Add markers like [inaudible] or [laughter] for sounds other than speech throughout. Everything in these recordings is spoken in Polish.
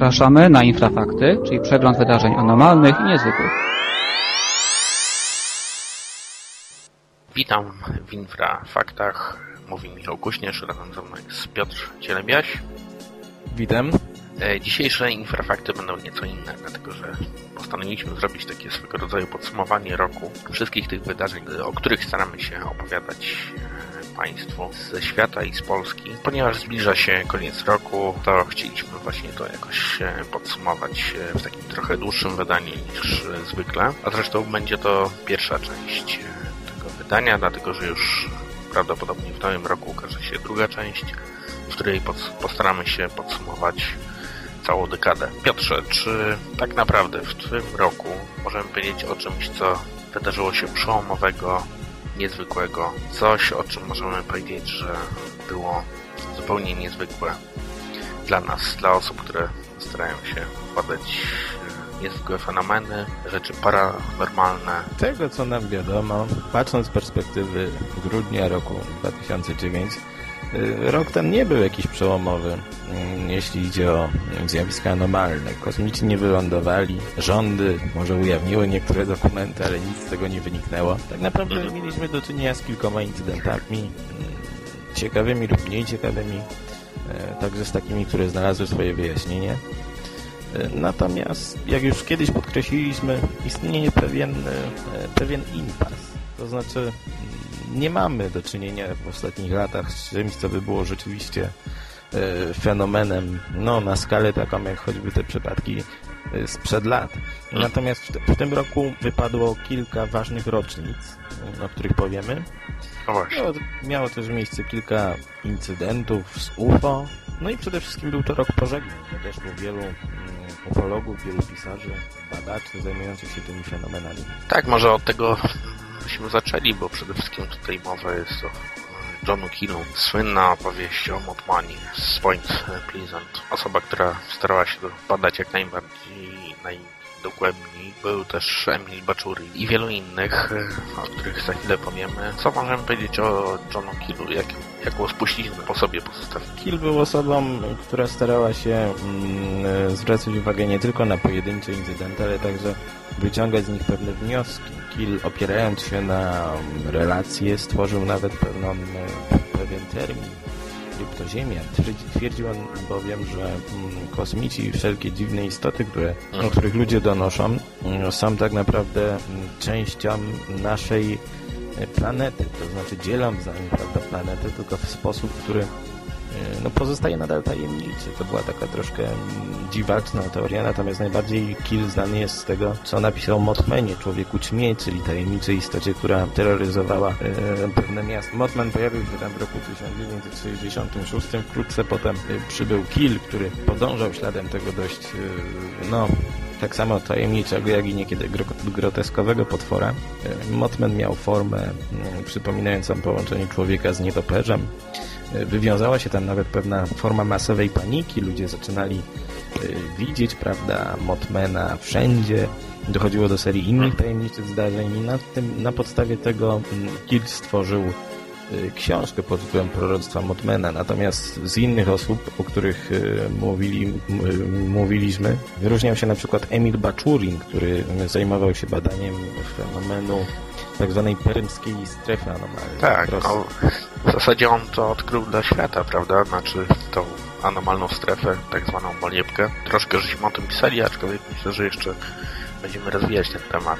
Zapraszamy na Infrafakty, czyli przegląd wydarzeń anormalnych i niezwykłych. Witam w Infrafaktach. Mówi Michał Kuśnierz, razem ze mną jest Piotr Cielebiaś. Witam. E, dzisiejsze infrafakty będą nieco inne, dlatego że postanowiliśmy zrobić takie swego rodzaju podsumowanie roku wszystkich tych wydarzeń, o których staramy się opowiadać Państwu ze świata i z Polski. Ponieważ zbliża się koniec roku, to chcieliśmy właśnie to jakoś e, podsumować w takim trochę dłuższym wydaniu niż zwykle. A zresztą będzie to pierwsza część tego wydania, dlatego że już prawdopodobnie w nowym roku ukaże się druga część, w której postaramy się podsumować całą dekadę. Piotrze, czy tak naprawdę w tym roku możemy powiedzieć o czymś, co wydarzyło się przełomowego, niezwykłego? Coś, o czym możemy powiedzieć, że było zupełnie niezwykłe dla nas, dla osób, które starają się badać e, niezwykłe fenomeny, rzeczy paranormalne. Tego, co nam wiadomo, patrząc z perspektywy grudnia roku 2009, Y, rok ten nie był jakiś przełomowy, mm, jeśli idzie o zjawiska anomalne. Kosmici nie wylądowali, rządy może ujawniły niektóre dokumenty, ale nic z tego nie wyniknęło. Tak naprawdę mhm. mieliśmy do czynienia z kilkoma incydentami, mm, ciekawymi lub mniej ciekawymi, także z takimi, które znalazły swoje wyjaśnienie. Natomiast, jak już kiedyś podkreśliliśmy, istnieje pewien, pewien impas. To znaczy, nie mamy do czynienia w ostatnich latach z czymś, co by było rzeczywiście e, fenomenem no, na skalę taką jak choćby te przypadki e, sprzed lat. Natomiast w, tym roku wypadło kilka ważnych rocznic, o których powiemy. No miało, miało też miejsce kilka incydentów z UFO, no i przede wszystkim był to rok pożegnań. Odeszło wielu mm, ufologów, wielu pisarzy, badaczy zajmujących się tymi fenomenami. Tak, może od tego byśmy zaczęli, bo przede wszystkim tutaj mowa jest o Johnu Killu. Słynna opowieść o Motmani z Point Pleasant. Osoba, która starała się badać jak najbardziej, najdokładniej. Był też Emil Baczuri i wielu innych, o których za chwilę powiemy. Co możemy powiedzieć o Johnu Killu? Jak, jaką spuściznę po sobie pozostawił? Kill był osobą, która starała się mm, zwracać uwagę nie tylko na pojedyncze incydenty, ale także wyciągać z nich pewne wnioski. Kill opierając się na relacje stworzył nawet pewną, pewien termin kryptoziemia. Twierdził on bowiem, że mm, kosmici i wszelkie dziwne istoty, które, o których ludzie donoszą, mm, są tak naprawdę mm, częścią naszej e, planety. To znaczy dzielą nim prawda, planetę, tylko w sposób, który no pozostaje nadal tajemniczy. To była taka troszkę dziwaczna teoria, natomiast najbardziej Kill znany jest z tego, co napisał Motmanie, Człowieku Ćmie, czyli tajemniczej istocie, która terroryzowała e, pewne miasto. Motman pojawił się tam w roku 1966, wkrótce potem e, przybył Kill, który podążał śladem tego dość, e, no, tak samo tajemniczego, jak i niekiedy groteskowego potwora. E, Motman miał formę mm, przypominającą połączenie człowieka z nietoperzem. Wywiązała się tam nawet pewna forma masowej paniki. Ludzie zaczynali y, widzieć, prawda, Motmana wszędzie. Dochodziło do serii innych tajemniczych zdarzeń i na, tym, na podstawie tego Kill mm, stworzył y, książkę pod tytułem Proroctwa Motmana. Natomiast z innych osób, o których y, mówili, mówiliśmy, wyróżniał się na przykład Emil Baczurin, który zajmował się badaniem fenomenu tak zwanej perymskiej strefy anomalnej. Tak, no, w zasadzie on to odkrył dla świata, prawda? Znaczy tą anomalną strefę, tak zwaną moliebkę. Troszkę żeśmy o tym pisali, aczkolwiek myślę, że jeszcze będziemy rozwijać ten temat.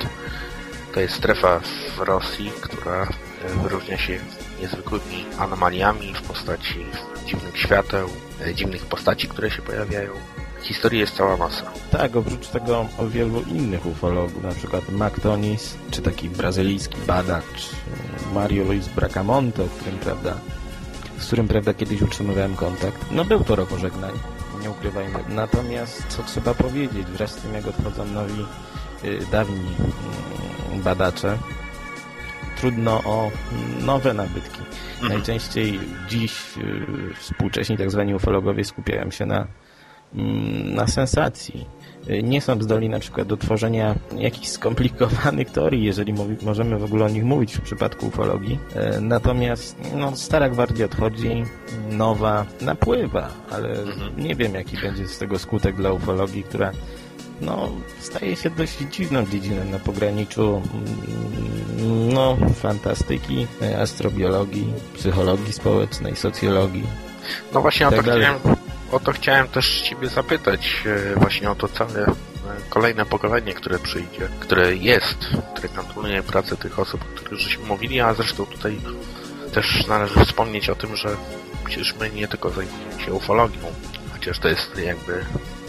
To jest strefa w Rosji, która e, wyróżnia się niezwykłymi anomaliami w postaci dziwnych świateł, e, dziwnych postaci, które się pojawiają. Historii jest cała masa. Tak, oprócz tego o wielu innych ufologów, na przykład Mactonis, czy taki brazylijski badacz Mario Luis Bracamonte, którym, prawda, z którym prawda kiedyś utrzymywałem kontakt. No był to rok pożegnań, nie ukrywajmy. Natomiast co trzeba powiedzieć, wraz z tym jak odchodzą nowi, yy, dawni yy, badacze, trudno o nowe nabytki. Mhm. Najczęściej dziś yy, współcześni tak zwani ufologowie skupiają się na mm, na sensacji. Y, Nie są zdolni na przykład do tworzenia jakichś skomplikowanych teorii, jeżeli mówi, możemy w ogóle o nich mówić w przypadku ufologii. Y, Natomiast no, stara gwardia odchodzi, nowa napływa, ale Mhm. nie wiem jaki będzie z tego skutek dla ufologii, która no, staje się dość dziwną dziedziną na pograniczu mm, no, fantastyki, astrobiologii, psychologii społecznej, socjologii. No właśnie o Tak to, dalej. chciałem, o to chciałem też Ciebie zapytać, e, właśnie o to całe e, kolejne pokolenie, które przyjdzie, które jest, które kontynuuje pracę tych osób, o których żeśmy mówili, a zresztą tutaj też należy wspomnieć o tym, że przecież my nie tylko zajmujemy się ufologią, chociaż to jest jakby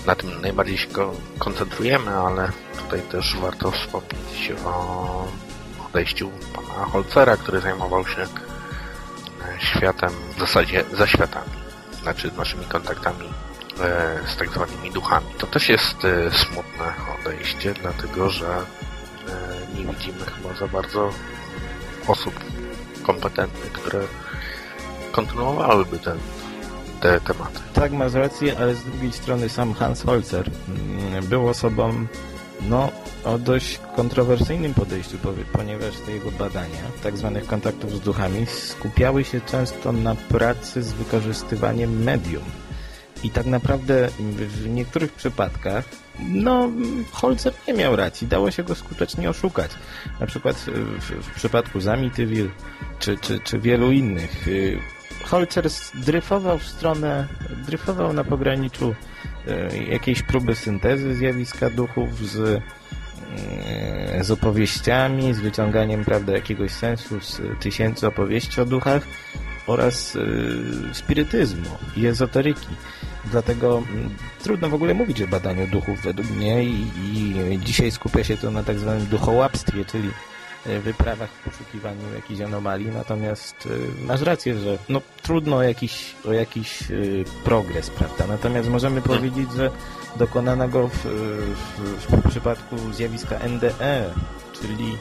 na tym najbardziej się ko- koncentrujemy, ale tutaj też warto wspomnieć o odejściu pana Holcera, który zajmował się e, światem, w zasadzie za światami, znaczy naszymi kontaktami e, z tak zwanymi duchami. To też jest e, smutne odejście, dlatego że nie widzimy chyba za bardzo osób kompetentnych, które kontynuowałyby ten, te tematy. Tak, masz rację, ale z drugiej strony sam Hans Holzer mm, był osobą no, o dość kontrowersyjnym podejściu, ponieważ te jego badania tak zwanych kontaktów z duchami skupiały się często na pracy z wykorzystywaniem medium. I tak naprawdę w niektórych przypadkach no, Holzer nie miał racji, dało się go skutecznie oszukać. Na przykład w, w przypadku Zamityville czy, czy, czy wielu innych. Holzer dryfował w stronę, dryfował na pograniczu e, jakiejś próby syntezy zjawiska duchów z, e, z opowieściami, z wyciąganiem prawda, jakiegoś sensu z tysięcy opowieści o duchach oraz e, spirytyzmu i ezoteryki. Dlatego trudno w ogóle mówić o badaniu duchów według mnie i, i dzisiaj skupia się to na tak zwanym duchołapstwie, czyli wyprawach w poszukiwaniu jakichś anomalii, natomiast e, masz rację, że no, trudno o jakiś, o jakiś e, progres, prawda? Natomiast możemy powiedzieć, że dokonano go w, w, w przypadku zjawiska NDE, czyli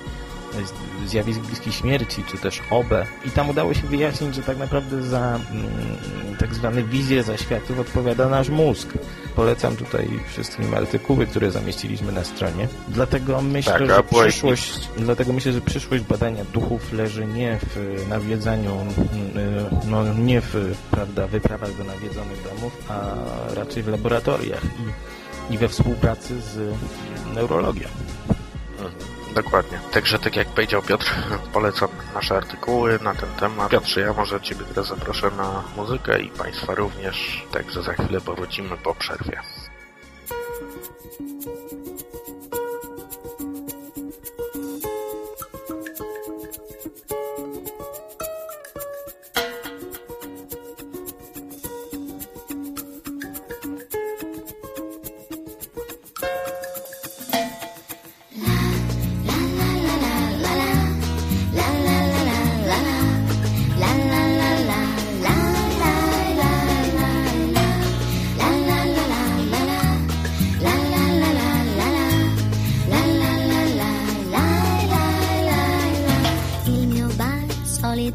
zjawisk bliskich śmierci, czy też OB. I tam udało się wyjaśnić, że tak naprawdę za mm, tak zwane wizje zaświatów odpowiada nasz mózg. Polecam tutaj wszystkim artykuły, które zamieściliśmy na stronie. Dlatego myślę, Tak, że przyszłość, dlatego myślę, że przyszłość badania duchów leży nie w nawiedzaniu, mm, no nie w, prawda, wyprawach do nawiedzonych domów, a raczej w laboratoriach i, i we współpracy z neurologią. Mhm, Dokładnie. Także tak jak powiedział Piotr, [laughs] polecam nasze artykuły na ten temat. Piotrze, ja może Ciebie teraz zaproszę na muzykę i Państwa również. Także za chwilę powrócimy po przerwie.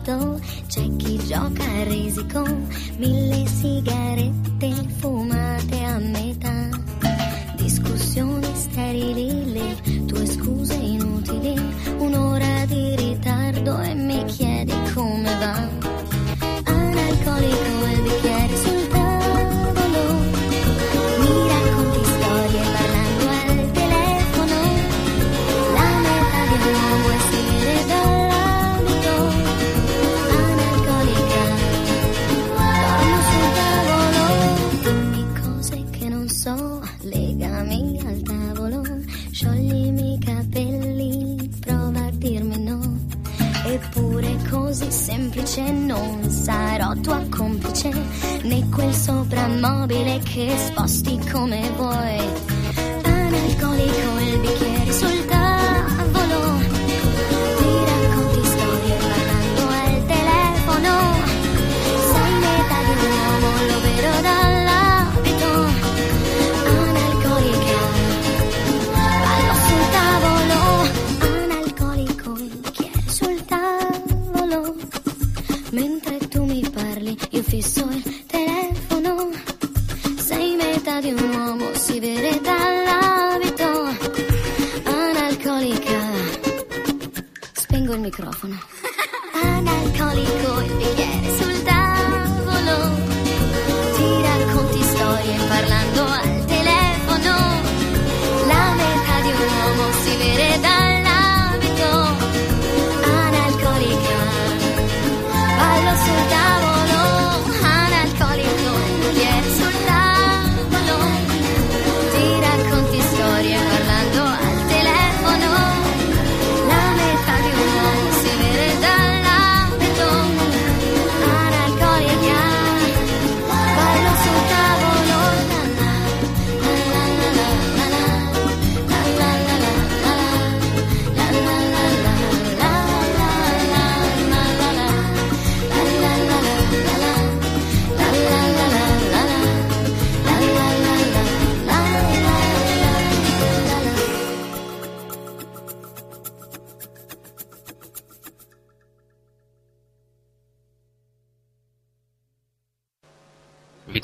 Solito c'è chi gioca a risico, mille sigarette fumate a metà, discussioni sterili, le tue scuse inutili, un'ora di ritardo e mi chiedi soprammobile che sposti come vuoi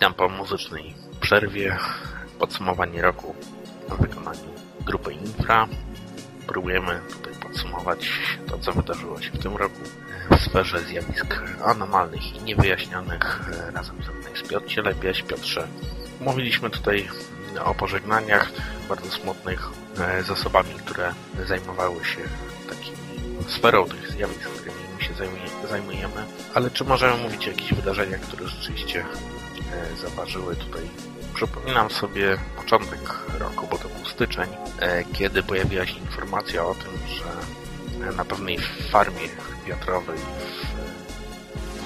Witam po muzycznej przerwie. Podsumowanie roku w wykonaniu grupy Infra. Próbujemy tutaj podsumować to, co wydarzyło się w tym roku w sferze zjawisk anomalnych i niewyjaśnionych. Razem ze mną jest Piotr Cielebiaś. Piotrze, mówiliśmy tutaj o pożegnaniach bardzo smutnych e, z osobami, które zajmowały się takimi sferą tych zjawisk, którymi my się zajmuje- zajmujemy. Ale czy możemy mówić o jakichś wydarzeniach, które rzeczywiście zaważyły tutaj. Przypominam sobie początek roku, bo to był styczeń, e, kiedy pojawiła się informacja o tym, że e, na pewnej farmie wiatrowej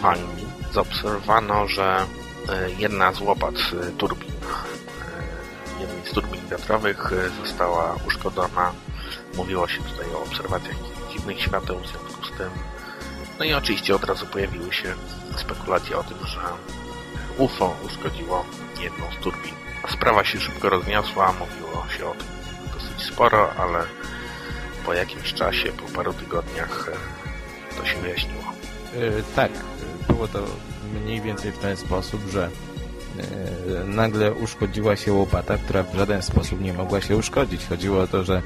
w Anglii zaobserwowano, że e, jedna z łopat e, turbin, e, jednej z turbin wiatrowych e, została uszkodzona. Mówiło się tutaj o obserwacjach dziwnych świateł w związku z tym. No i oczywiście od razu pojawiły się spekulacje o tym, że UFO uszkodziło jedną z turbin. Sprawa się szybko rozniosła, mówiło się o tym dosyć sporo, ale po jakimś czasie, po paru tygodniach e, to się wyjaśniło. E, tak, było to mniej więcej w ten sposób, że e, nagle uszkodziła się łopata, która w żaden sposób nie mogła się uszkodzić. Chodziło o to, że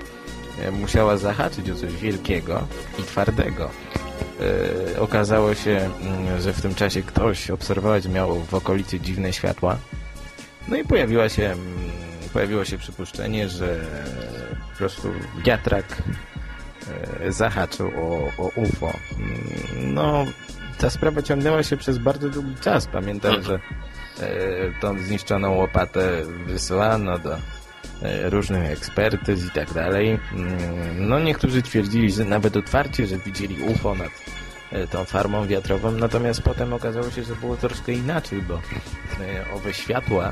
musiała zahaczyć o coś wielkiego i twardego. E, Okazało się, mm, że w tym czasie ktoś obserwować miał w okolicy dziwne światła. No i pojawiła się, mm, pojawiło się przypuszczenie, że po prostu wiatrak e, zahaczył o, o UFO. Mm, No, ta sprawa ciągnęła się przez bardzo długi czas. Pamiętam, że e, tą zniszczoną łopatę wysyłano do różnych ekspertyz i tak dalej. Mm, No, niektórzy twierdzili, że nawet otwarcie, że widzieli UFO nad e, tą farmą wiatrową, natomiast potem okazało się, że było troszkę inaczej, bo e, owe światła,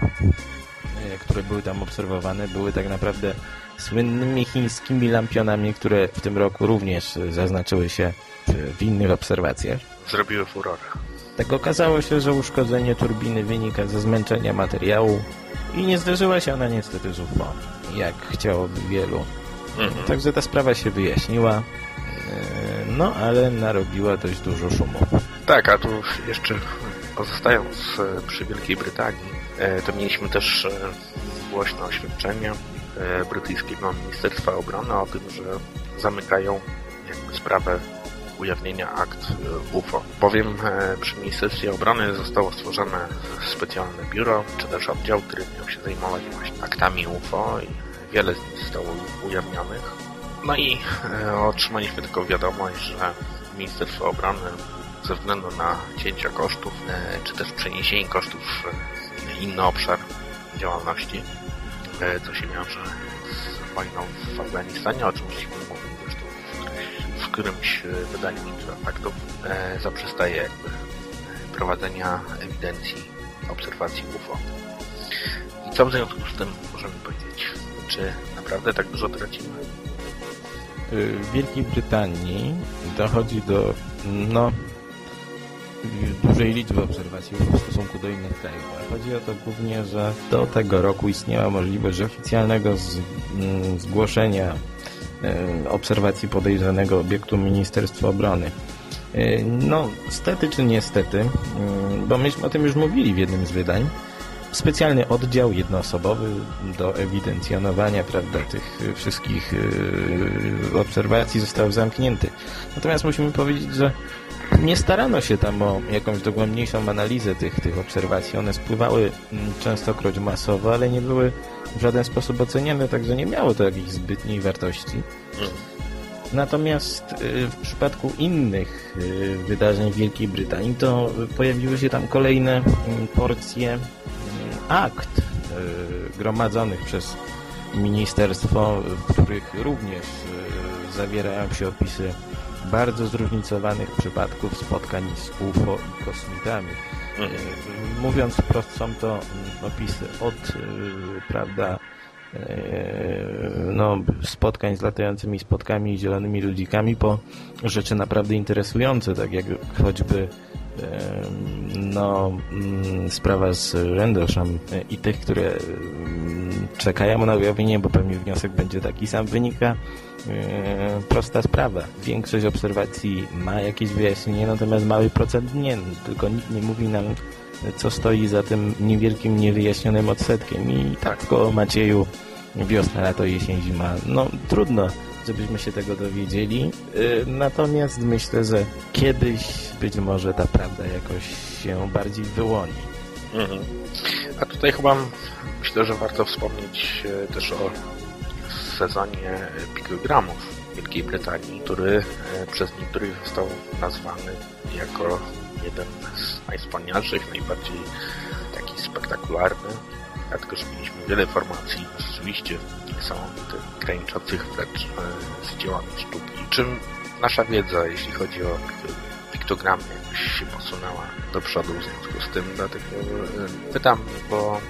e, które były tam obserwowane, były tak naprawdę słynnymi chińskimi lampionami, które w tym roku również e, zaznaczyły się w innych obserwacjach. Zrobiły furorę. Tak okazało się, że uszkodzenie turbiny wynika ze zmęczenia materiału i nie zdarzyła się ona niestety z UFO, jak chciałoby wielu. Mhm. Także ta sprawa się wyjaśniła, e, no ale narobiła dość dużo szumu. Tak, a tu jeszcze pozostając e, przy Wielkiej Brytanii, e, to mieliśmy też głośne oświadczenie brytyjskiego Ministerstwa Obrony o tym, że zamykają jakby sprawę ujawnienia akt e, UFO. Bowiem e, przy Ministerstwie Obrony zostało stworzone specjalne biuro, czy też oddział, który miał się zajmować właśnie aktami UFO i wiele z nich zostało ujawnionych. No i e, otrzymaliśmy taką wiadomość, że Ministerstwo Obrony ze względu na cięcia kosztów, czy też przeniesienie kosztów w inny obszar działalności, co się wiąże z wojną w Afganistanie, o czym żeśmy którymś, e, wydaniu Faktów, e, zaprzestaje jakby prowadzenia ewidencji obserwacji UFO. I co w związku z tym możemy powiedzieć? Czy naprawdę tak dużo tracimy? W Wielkiej Brytanii dochodzi do no, dużej liczby obserwacji w stosunku do innych krajów. Chodzi o to głównie, że do tego roku istniała możliwość oficjalnego mm, zgłoszenia obserwacji podejrzanego obiektu Ministerstwa Obrony. E, No, stety czy niestety, mm, bo myśmy o tym już mówili w jednym z wydań, specjalny oddział jednoosobowy do ewidencjonowania prawda, tych wszystkich obserwacji został zamknięty. Natomiast musimy powiedzieć, że nie starano się tam o jakąś dogłębniejszą analizę tych, tych obserwacji. One spływały częstokroć masowo, ale nie były w żaden sposób oceniane, także nie miało to jakiejś zbytniej wartości. Natomiast y, w przypadku innych y, wydarzeń w Wielkiej Brytanii to pojawiły się tam kolejne mm, porcje mm, akt y, gromadzonych przez ministerstwo, w których również zawierają się opisy bardzo zróżnicowanych przypadków spotkań z UFO i kosmitami. Mhm. Mówiąc wprost, są to opisy od, prawda, no, spotkań z latającymi spotkami i zielonymi ludzikami po rzeczy naprawdę interesujące, tak jak choćby no, mm, sprawa z Rendlesham i tych, które czekają na ujawnienie, bo pewnie wniosek będzie taki sam, wynika prosta sprawa. Większość obserwacji ma jakieś wyjaśnienie, natomiast mały procent nie. Tylko nikt nie mówi nam, co stoi za tym niewielkim, niewyjaśnionym odsetkiem. I tak w Macieju wiosna, lato, jesień, zima. No trudno, żebyśmy się tego dowiedzieli. Y, natomiast myślę, że kiedyś być może ta prawda jakoś się bardziej wyłoni. Mhm. A tutaj chyba myślę, że warto wspomnieć e, też o sezonie pikogramów w Wielkiej Brytanii, który e, przez niektórych został nazwany jako jeden z najwspanialszych, najbardziej taki spektakularny. Dlatego, że mieliśmy wiele informacji rzeczywiście niesamowitych, graniczących wręcz e, z dziełami sztuki. Czym nasza wiedza, jeśli chodzi o piktogramy, jakoś się posunęła do przodu w związku z tym, dlatego e, pytam, bo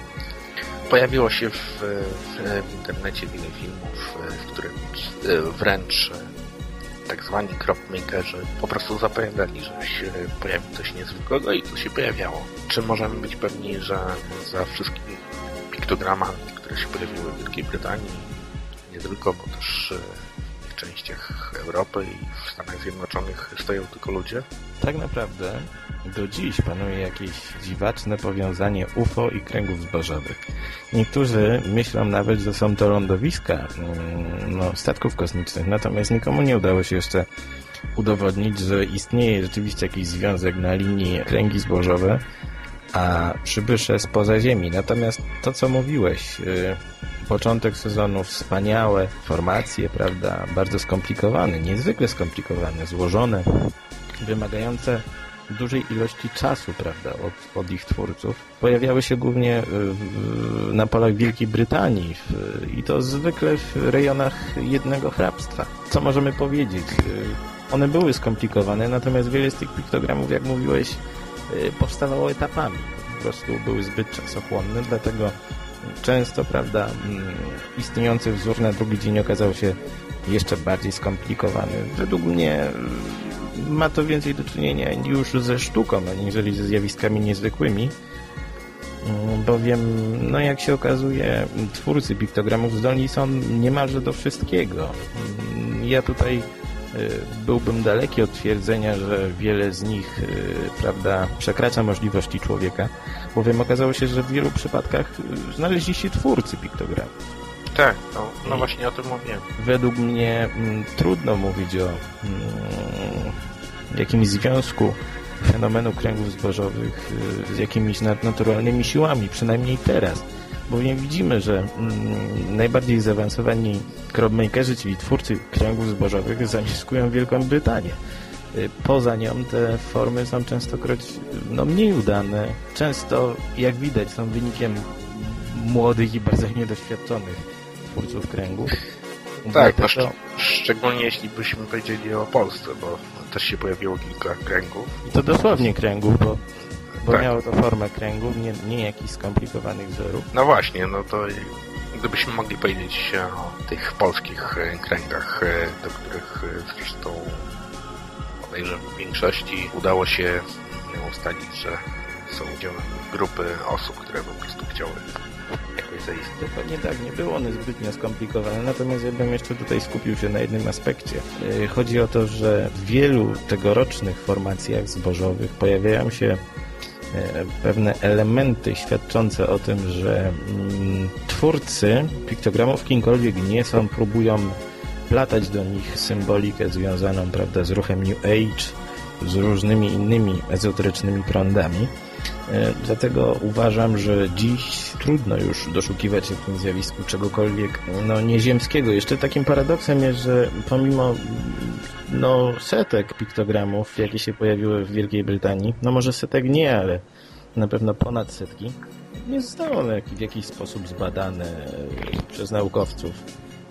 pojawiło się w, w, w internecie wiele filmów, e, w których wręcz tak zwani cropmakerzy po prostu zapowiadali, że się pojawi coś niezwykłego i to się pojawiało. Czy możemy być pewni, że za wszystkimi piktogramami, które się pojawiły w Wielkiej Brytanii, nie tylko, bo też e, częściach Europy i w Stanach Zjednoczonych stoją tylko ludzie? Tak naprawdę do dziś panuje jakieś dziwaczne powiązanie UFO i kręgów zbożowych. Niektórzy myślą nawet, że są to lądowiska mm, no, statków kosmicznych, natomiast nikomu nie udało się jeszcze udowodnić, że istnieje rzeczywiście jakiś związek na linii kręgi zbożowe, a przybysze spoza Ziemi. Natomiast to, co mówiłeś, y, początek sezonu, wspaniałe formacje, prawda, bardzo skomplikowane, niezwykle skomplikowane, złożone, wymagające dużej ilości czasu, prawda, od, od ich twórców, pojawiały się głównie w, na polach Wielkiej Brytanii w, i to zwykle w rejonach jednego hrabstwa. Co możemy powiedzieć? Y, one były skomplikowane, natomiast wiele z tych piktogramów, jak mówiłeś, y, powstawało etapami. Po prostu były zbyt czasochłonne, dlatego często, prawda, mm, istniejący wzór na drugi dzień okazał się jeszcze bardziej skomplikowany. Według mnie ma to więcej do czynienia już ze sztuką, aniżeli ze zjawiskami niezwykłymi, mm, bowiem, no jak się okazuje, twórcy piktogramów zdolni są niemalże do wszystkiego. Mm, ja tutaj byłbym daleki od twierdzenia, że wiele z nich, y, prawda, przekracza możliwości człowieka, bowiem okazało się, że w wielu przypadkach y, znaleźli się twórcy piktogramów. Tak, no, no właśnie o tym mówiłem. Według mnie m, mm, trudno mówić o m, jakimś związku fenomenu kręgów zbożowych y, z jakimiś nadnaturalnymi siłami, przynajmniej teraz. Bowiem widzimy, że mm, najbardziej zaawansowani crowdmakerzy, czyli twórcy kręgów zbożowych, zamieszkują Wielką Brytanię. Y, poza nią te formy są częstokroć no, mniej udane. Często, jak widać, są wynikiem młodych i bardzo niedoświadczonych twórców kręgów. Tak, to... szczególnie jeśli byśmy powiedzieli o Polsce, bo też się pojawiło kilka kręgów. I to dosłownie kręgów, bo, bo tak. miało to formę kręgów, nie, nie jakichś skomplikowanych wzorów. No właśnie, no to gdybyśmy mogli powiedzieć o tych polskich e, kręgach, e, do których e, zresztą bodajże w większości udało się ustalić, że są udziałem grupy osób, które po prostu chciały jakoś zaistnieć. Dokładnie tak, nie były one zbytnio skomplikowane, natomiast ja bym jeszcze tutaj skupił się na jednym aspekcie. Chodzi o to, że w wielu tegorocznych formacjach zbożowych pojawiają się pewne elementy świadczące o tym, że mm, twórcy piktogramów kimkolwiek nie są, próbują platać do nich symbolikę związaną prawda, z ruchem New Age, z różnymi innymi ezoterycznymi prądami. E, dlatego uważam, że dziś trudno już doszukiwać się w tym zjawisku czegokolwiek no, nieziemskiego. Jeszcze takim paradoksem jest, że pomimo no, setek piktogramów, jakie się pojawiły w Wielkiej Brytanii, no może setek nie, ale na pewno ponad setki, nie zostały one w jakiś sposób zbadane przez naukowców.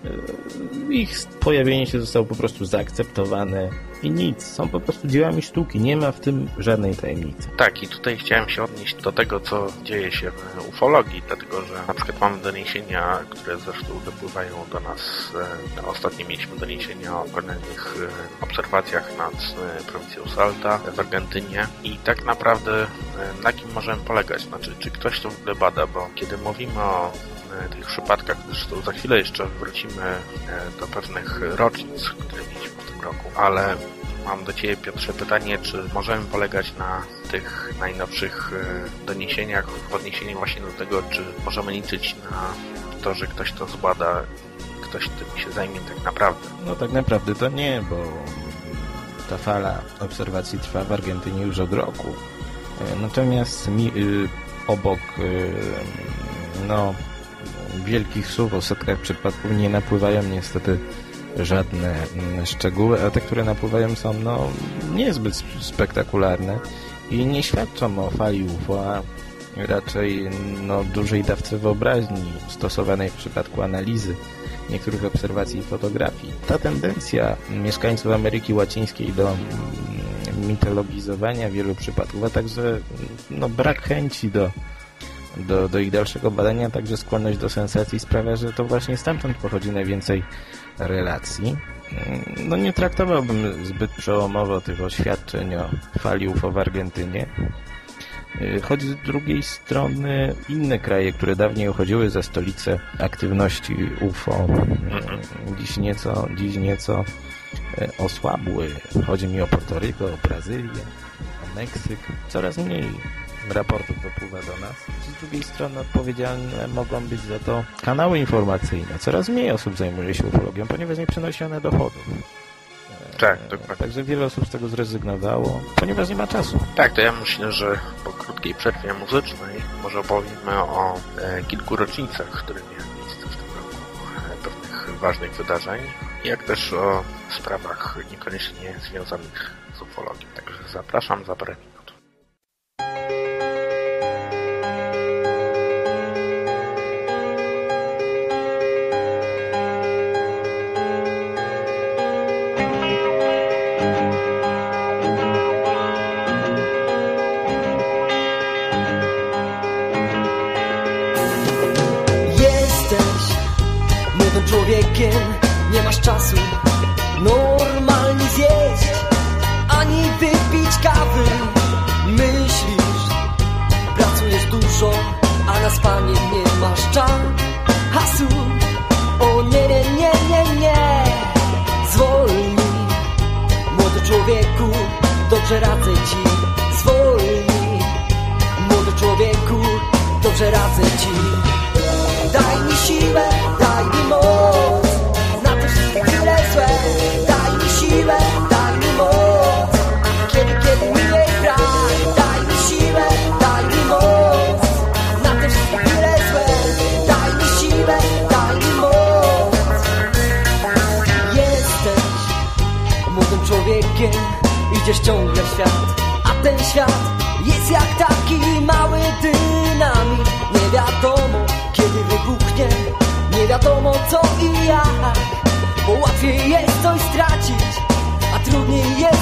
E, ich pojawienie się zostało po prostu zaakceptowane i nic. Są po prostu dziełami sztuki. Nie ma w tym żadnej tajemnicy. Tak, i tutaj chciałem się odnieść do tego, co dzieje się w ufologii, dlatego że na przykład mamy doniesienia, które zresztą dopływają do nas. E, ostatnio mieliśmy doniesienia o kolejnych e, obserwacjach nad prowincją Salta w Argentynie i tak naprawdę na kim możemy polegać? Znaczy, czy ktoś to w ogóle bada, bo kiedy mówimy o tych przypadkach, zresztą za chwilę jeszcze wrócimy e, do pewnych rocznic, które mieliśmy w tym roku, ale mam do Ciebie Piotrze pytanie, czy możemy polegać na tych najnowszych e, doniesieniach w odniesieniu właśnie do tego, czy możemy liczyć na to, że ktoś to zbada ktoś tym się zajmie tak naprawdę. No tak naprawdę to nie, bo ta fala obserwacji trwa w Argentynie już od roku. Natomiast mi, y, obok y, no, wielkich słów o setkach przypadków nie napływają niestety żadne szczegóły, a te, które napływają są no, niezbyt spektakularne i nie świadczą o fali UFO, a raczej no, dużej dawce wyobraźni stosowanej w przypadku analizy niektórych obserwacji i fotografii. Ta tendencja mieszkańców Ameryki Łacińskiej do mm, mitologizowania wielu przypadków, a także no, brak chęci do do, do ich dalszego badania, także skłonność do sensacji sprawia, że to właśnie stamtąd pochodzi najwięcej relacji. No nie traktowałbym zbyt przełomowo tych oświadczeń o fali UFO w Argentynie. Choć z drugiej strony inne kraje, które dawniej uchodziły za stolicę aktywności UFO, dziś nieco, dziś nieco e, osłabły. Chodzi mi o Portoryko, o Brazylię, o Meksyk. Coraz mniej raportów dopływa do nas. Z drugiej strony odpowiedzialne mogą być za to kanały informacyjne. Coraz mniej osób zajmuje się ufologią, ponieważ nie przynosi one dochodów. Tak, dokładnie. Także wiele osób z tego zrezygnowało, ponieważ nie ma czasu. Tak, to ja myślę, że po krótkiej przerwie muzycznej może opowiemy o e, kilku rocznicach, które miały miejsce w tym roku, e, pewnych ważnych wydarzeń, jak też o sprawach niekoniecznie związanych z ufologią. Także zapraszam za parę minut. Człowiekiem. Nie masz czasu Idziesz ciągle w świat. A ten świat jest jak taki mały dynamit. Nie wiadomo kiedy wybuchnie. Nie wiadomo co i jak. Bo łatwiej jest coś stracić A trudniej jest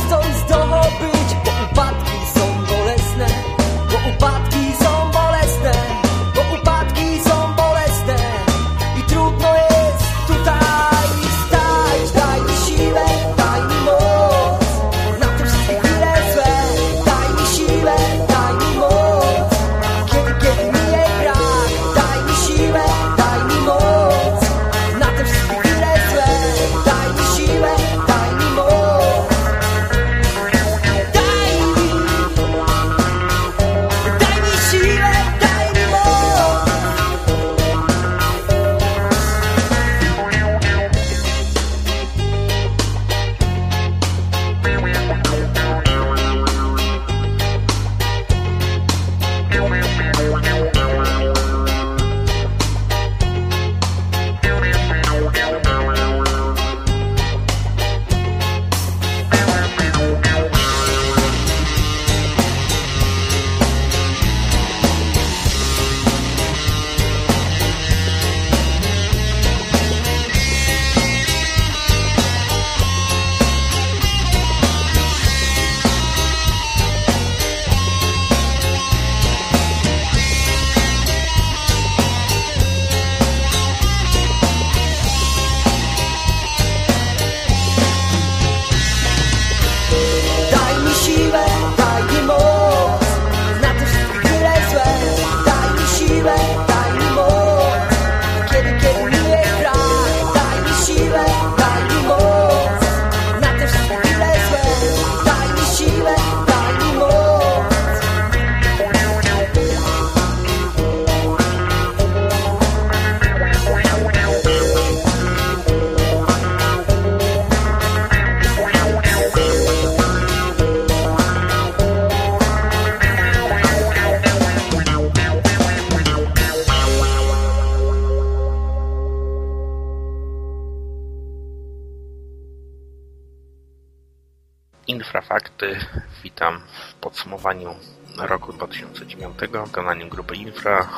podsumowaniu roku 2009 w wykonaniu grupy Infra.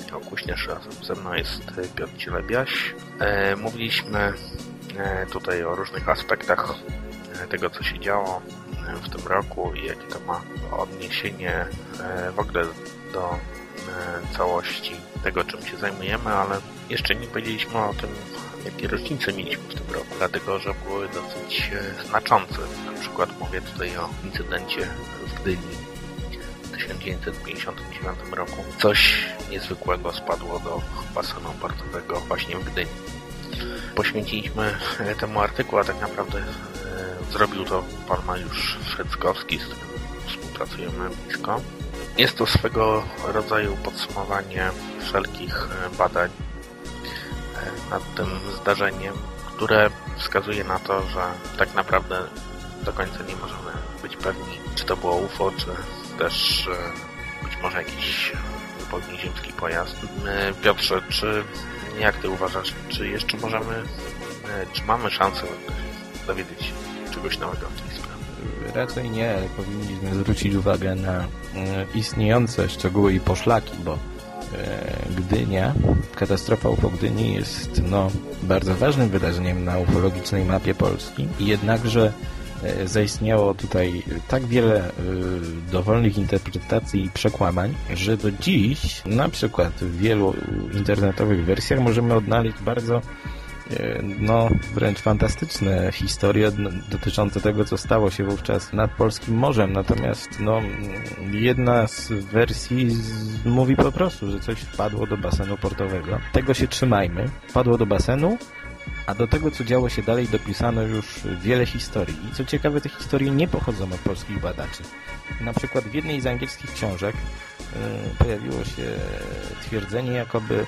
Michał razem ze mną jest Piotr Cielebiaś. E, mówiliśmy e, tutaj o różnych aspektach e, tego, co się działo w tym roku i jakie to ma odniesienie w ogóle do całości tego, czym się zajmujemy, ale jeszcze nie powiedzieliśmy o tym, jakie rocznice mieliśmy w tym roku, dlatego że były dosyć znaczące. Na przykład mówię tutaj o incydencie w Gdyni w 1959 roku. Coś niezwykłego spadło do basenu portowego właśnie w Gdyni. Poświęciliśmy temu artykuł, a tak naprawdę zrobił to pan Mariusz Szedzkowski, z którym współpracujemy blisko. Jest to swego rodzaju podsumowanie wszelkich badań nad tym zdarzeniem, które wskazuje na to, że tak naprawdę do końca nie możemy być pewni, czy to było UFO, czy też e, być może jakiś zupełnie ziemski pojazd. E, Piotrze, czy jak ty uważasz, czy jeszcze możemy, e, czy mamy szansę dowiedzieć się czegoś nowego w tej sprawie? Raczej nie, powinniśmy zwrócić uwagę na istniejące szczegóły i poszlaki, bo Gdynia, katastrofa UFO Gdyni jest no, bardzo ważnym wydarzeniem na ufologicznej mapie Polski. Jednakże E, zaistniało tutaj tak wiele e, dowolnych interpretacji i przekłamań, że do dziś na przykład w wielu internetowych wersjach możemy odnaleźć bardzo e, no, wręcz fantastyczne historie dotyczące tego, co stało się wówczas nad Polskim Morzem. Natomiast no, jedna z wersji z, mówi po prostu, że coś wpadło do basenu portowego. Tego się trzymajmy. Wpadło do basenu, a do tego, co działo się dalej, dopisano już wiele historii. I co ciekawe, te historie nie pochodzą od polskich badaczy. Na przykład w jednej z angielskich książek y, pojawiło się twierdzenie, jakoby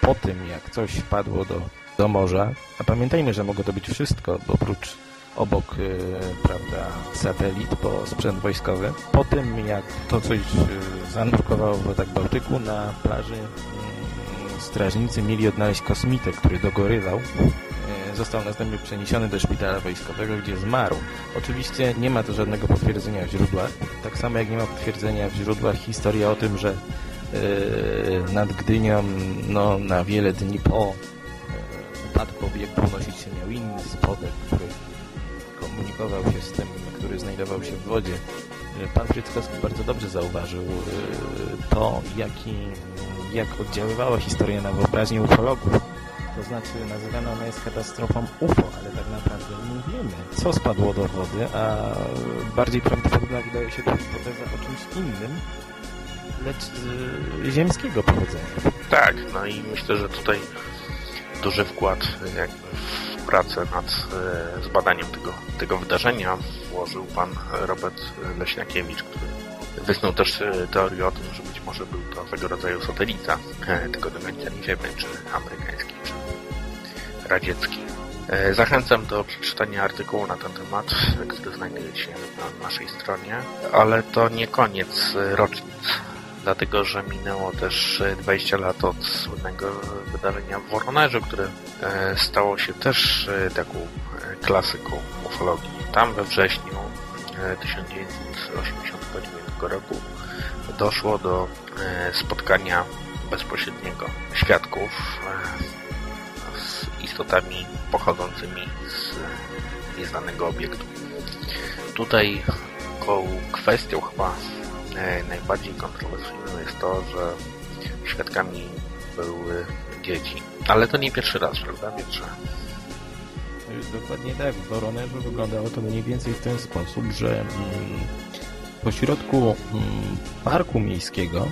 po tym, jak coś wpadło do, do morza, a pamiętajmy, że mogło to być wszystko, bo oprócz obok, y, prawda, satelit, po sprzęt wojskowy. Po tym, jak to coś y, zanurkowało w wodach Bałtyku na plaży strażnicy mieli odnaleźć kosmitę, który dogorywał. E, został następnie przeniesiony do szpitala wojskowego, gdzie zmarł. Oczywiście nie ma to żadnego potwierdzenia w źródłach. Tak samo jak nie ma potwierdzenia w źródłach historia o tym, że yy, nad Gdynią no, na wiele dni po yy, obiektu unosić miał inny spodek, który komunikował się z tym, który znajdował się w wodzie. Pan Fryckowski bardzo dobrze zauważył to, jaki jak oddziaływała historia na wyobraźnię ufologów. To znaczy nazywana ona jest katastrofą UFO, ale tak naprawdę nie wiemy, co spadło do wody, a bardziej prawdopodobna wydaje się to hipoteza o czymś innym, lecz y, ziemskiego pochodzenia. Tak, no i myślę, że tutaj duży wkład w pracę nad y, zbadaniem tego, tego wydarzenia włożył pan Robert Leśniakiewicz, który wysnuł też e, teorię o tym, że być może był to swego rodzaju satelita, e, końca nie wiemy, czy amerykański, czy radziecki. E, zachęcam do przeczytania artykułu na ten temat, który znajduje się na naszej stronie, ale to nie koniec rocznic, dlatego że minęło też 20 lat od słynnego wydarzenia w Woronerzu, które stało się też taką klasyką ufologii. Tam we wrześniu 1989 roku doszło do e, spotkania bezpośredniego świadków e, z istotami pochodzącymi z nieznanego obiektu. Tutaj kwestią chyba e, najbardziej kontrowersyjną jest to, że świadkami były dzieci. Ale to nie pierwszy raz, prawda, Piotrze? Dokładnie tak. W Woronerzu wyglądało to mniej więcej w ten sposób, że mm, pośrodku mm, parku miejskiego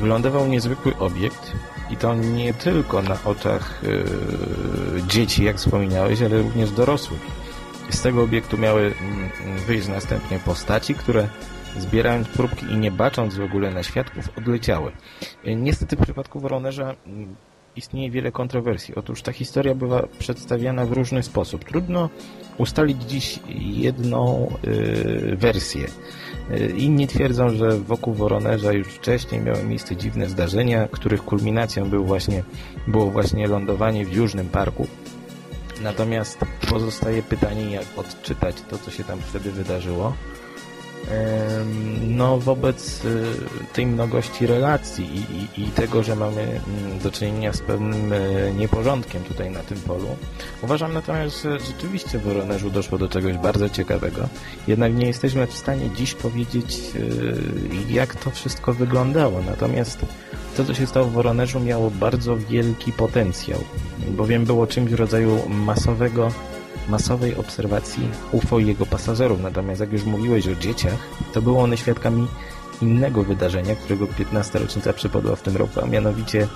wylądował niezwykły obiekt i to nie tylko na oczach yy, dzieci, jak wspominałeś, ale również dorosłych. Z tego obiektu miały mm, wyjść następnie postaci, które zbierając próbki i nie bacząc w ogóle na świadków, odleciały. Niestety w przypadku Woronerza istnieje wiele kontrowersji. Otóż ta historia bywa przedstawiana w różny sposób. Trudno ustalić dziś jedną y, wersję. Y, inni twierdzą, że wokół Woronerza już wcześniej miały miejsce dziwne zdarzenia, których kulminacją był właśnie, było właśnie lądowanie w Jużnym Parku. Natomiast pozostaje pytanie, jak odczytać to, co się tam wtedy wydarzyło. No, wobec y, tej mnogości relacji i, i, i tego, że mamy mm, do czynienia z pewnym y, nieporządkiem tutaj na tym polu, uważam natomiast, że rzeczywiście w Woronerzu doszło do czegoś bardzo ciekawego. Jednak nie jesteśmy w stanie dziś powiedzieć, y, jak to wszystko wyglądało. Natomiast to, co się stało w Woronerzu, miało bardzo wielki potencjał, bowiem było czymś w rodzaju masowego masowej obserwacji UFO i jego pasażerów. Natomiast jak już mówiłeś o dzieciach, to były one świadkami innego wydarzenia, którego 15. rocznica przypadła w tym roku, a mianowicie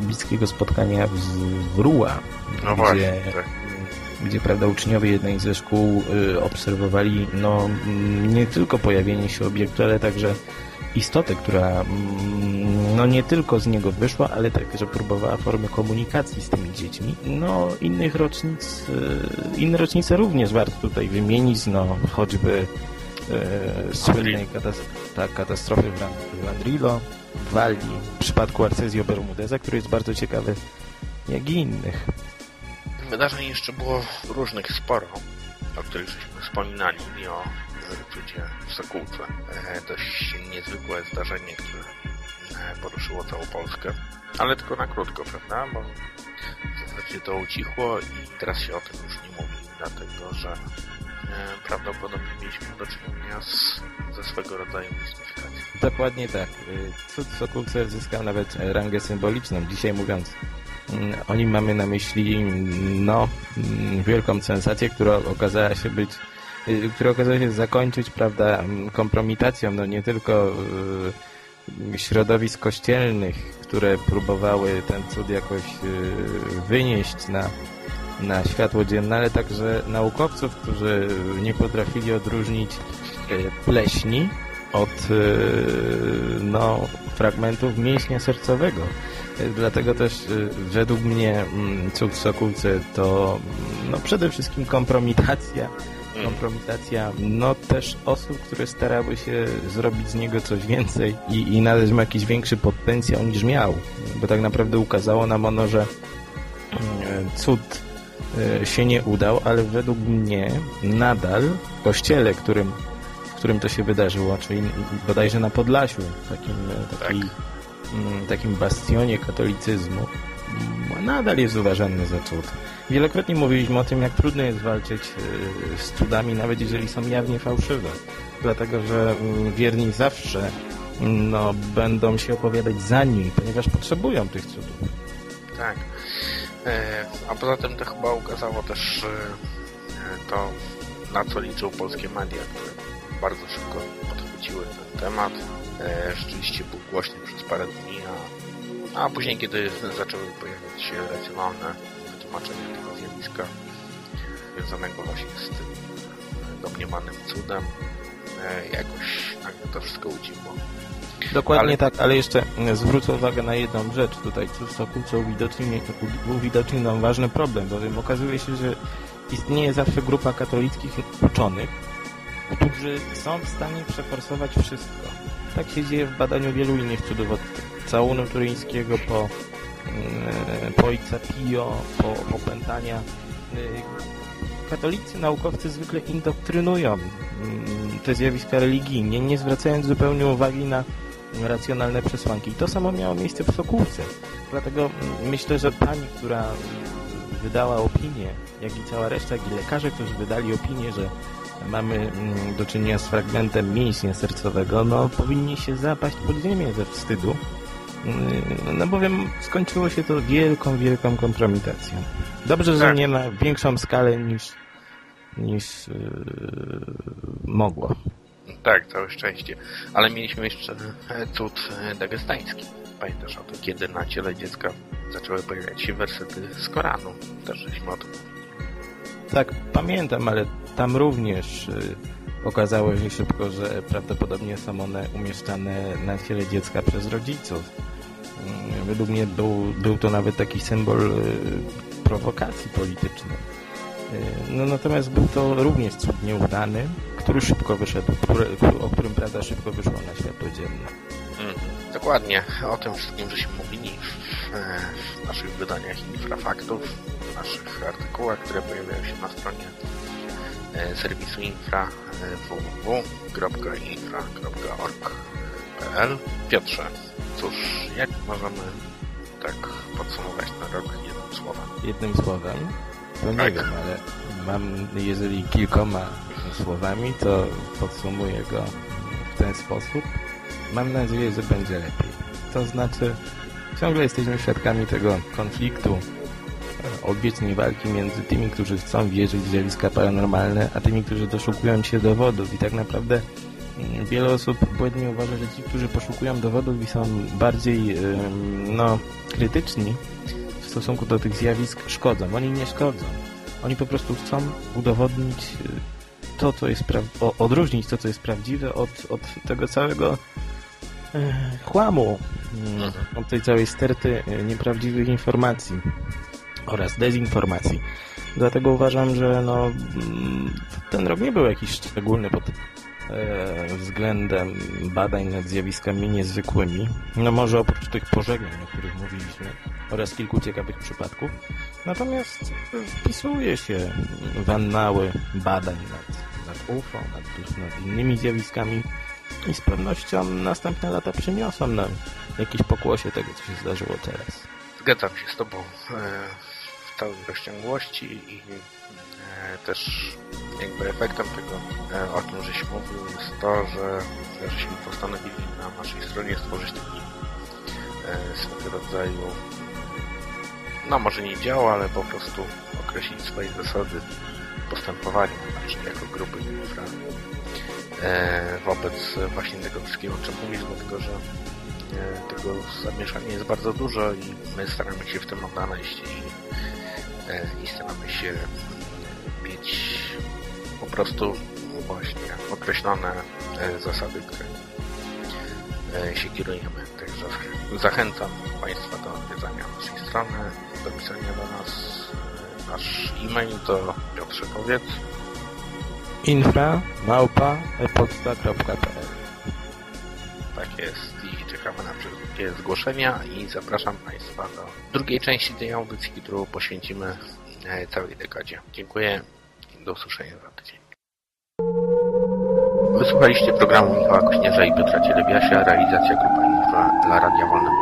bliskiego spotkania w, w Rua, No gdzie, właśnie, tak. gdzie prawda, uczniowie jednej ze szkół y, obserwowali no, nie tylko pojawienie się obiektu, ale także istotę, która mm, no nie tylko z niego wyszła, ale także próbowała formy komunikacji z tymi dziećmi. No innych rocznic, y, inne rocznice również warto tutaj wymienić, no choćby y, słynnej tak, katastrofy w, Landrillo, w Walii, w przypadku Arcezio Bermudeza, który jest bardzo ciekawy, jak i innych. Wydarzeń jeszcze było różnych sporo, o których żeśmy wspominali i o cudzie w Sokółce. E, dość niezwykłe zdarzenie, które e, poruszyło całą Polskę, ale tylko na krótko, prawda? Bo w zasadzie to ucichło i teraz się o tym już nie mówi, dlatego że e, prawdopodobnie mieliśmy do czynienia z, ze swego rodzaju mistyfikacją. Dokładnie tak. Cud Sokółce zyskał nawet rangę symboliczną. Dzisiaj mówiąc mm, o nim mamy na myśli mm, no, mm, wielką sensację, która okazała się być y, która okazała się zakończyć, prawda, kompromitacją, no nie tylko y, środowisk kościelnych, które próbowały ten cud jakoś y, wynieść na, na światło dzienne, ale także naukowców, którzy nie potrafili odróżnić pleśni od no, fragmentów mięśnia sercowego. Dlatego też według mnie mm, cud w Sokółce to mm, no, przede wszystkim kompromitacja kompromitacja no też osób, które starały się zrobić z niego coś więcej i, i nadać mu jakiś większy potencjał niż miał, bo tak naprawdę ukazało nam ono, że mm, cud y, się nie udał, ale według mnie nadal w kościele, którym, w którym to się wydarzyło, czyli bodajże na Podlasiu, takim, e, taki, mm, takim bastionie katolicyzmu, nadal jest uważany za cud. Wielokrotnie mówiliśmy o tym, jak trudno jest walczyć y, z cudami, nawet jeżeli są jawnie fałszywe. Dlatego, że mm, wierni zawsze mm, no, będą się opowiadać za nimi, ponieważ potrzebują tych cudów. Tak. E, a poza tym to chyba ukazało też e, to, na co liczą polskie media, które bardzo szybko podchwyciły ten temat. E, rzeczywiście był głośny przez parę dni, a, a później, kiedy zaczęły pojawiać się racjonalne wytłumaczenia tego zjawiska związanego właśnie z tym e, domniemanym cudem, e, jakoś nagle to wszystko ucichło. Dokładnie Ale- tak, ale jeszcze mm, zwrócę uwagę na jedną rzecz tutaj. Cóż Sokółce uwidocznił, nam ważny problem, bowiem okazuje się, że istnieje zawsze grupa katolickich uczonych, którzy są w stanie przeforsować wszystko. Tak się dzieje w badaniu wielu innych cudów, całunu turyńskiego po, mm, po Ojca Pio, po opętania. Y, Katolicy naukowcy zwykle indoktrynują mm, te zjawiska religijnie, nie zwracając zupełnie uwagi na racjonalne przesłanki. I to samo miało miejsce w Sokółce. Dlatego mm, myślę, że pani, która wydała opinię, jak i cała reszta, jak i lekarze, którzy wydali opinię, że mamy do czynienia z fragmentem mięśnia sercowego, no powinni się zapaść pod ziemię ze wstydu, no bowiem skończyło się to wielką, wielką kompromitacją. Dobrze, że Tak. nie na większą skalę niż, niż yy, mogło. Tak, całe szczęście. Ale mieliśmy jeszcze cud dagestański. Pamiętasz o tym, kiedy na ciele dziecka zaczęły pojawiać się wersety z Koranu. Też żeśmy o tym Tak, pamiętam, ale tam również y, okazało się szybko, że prawdopodobnie są one umieszczane na ciele dziecka przez rodziców. Mm, Według mnie był, był to nawet taki symbol y, prowokacji politycznej. Y, No, natomiast był to również cud nieudany, który szybko wyszedł, który, o którym prawda szybko wyszło na światło dzienne. Mhm. Dokładnie. O tym wszystkim, żeśmy mówili w, w naszych wydaniach infrafaktów, w naszych artykułach, które pojawiają się na stronie e, serwisu infra e, www.infra.org.pl Piotrze, cóż, jak możemy tak podsumować ten rok jednym słowem? Jednym słowem, to nie Tak. wiem, ale mam, jeżeli kilkoma słowami, to podsumuję go w ten sposób. Mam nadzieję, że będzie lepiej. To znaczy, ciągle jesteśmy świadkami tego konfliktu, e, odwiecznej walki między tymi, którzy chcą wierzyć w zjawiska paranormalne, a tymi, którzy doszukują się dowodów. I tak naprawdę wiele osób błędnie uważa, że ci, którzy poszukują dowodów i są bardziej no, krytyczni w stosunku do tych zjawisk, szkodzą. Oni nie szkodzą. Oni po prostu chcą udowodnić y, to, co jest odróżnić to, co jest prawdziwe od, od tego całego e, chłamu, mm, od tej całej sterty e, nieprawdziwych informacji oraz dezinformacji. Dlatego uważam, że no, mm, ten rok nie był jakiś szczególny pod względem badań nad zjawiskami niezwykłymi. No może oprócz tych pożegnań, o których mówiliśmy oraz kilku ciekawych przypadków. Natomiast wpisuje się w annały badań nad, nad UFO, nad, nad innymi zjawiskami i z pewnością następne lata przyniosą nam jakieś pokłosie tego, co się zdarzyło teraz. Zgadzam się z Tobą e, całej rozciągłości i e, też jakby efektem tego, e, o czym żeś mówił, jest to, że żeśmy postanowili na naszej stronie stworzyć taki e, swego rodzaju no może nie działa, ale po prostu określić swoje zasady postępowania, znaczy jako grupy e, wobec właśnie tego wszystkiego, o czym mówisz, dlatego że tego zamieszania jest bardzo dużo i my staramy się w tym odnaleźć i, i staramy się e, mieć po prostu właśnie określone e, zasady, które e, się kierujemy. Także zachęcam Państwa do odwiedzania naszej strony, do pisania do nas. E, Nasz e-mail to Piotrze Powiedz infra małpa Tak jest czekamy na wszystkie zgłoszenia i zapraszam Państwa do drugiej części tej audycji, którą poświęcimy e, całej dekadzie. Dziękuję i do usłyszenia za tydzień. Wysłuchaliście programu Michała Kośnierza i Piotra Cielebiasia, realizacja Infra dla Radia Wolne Media.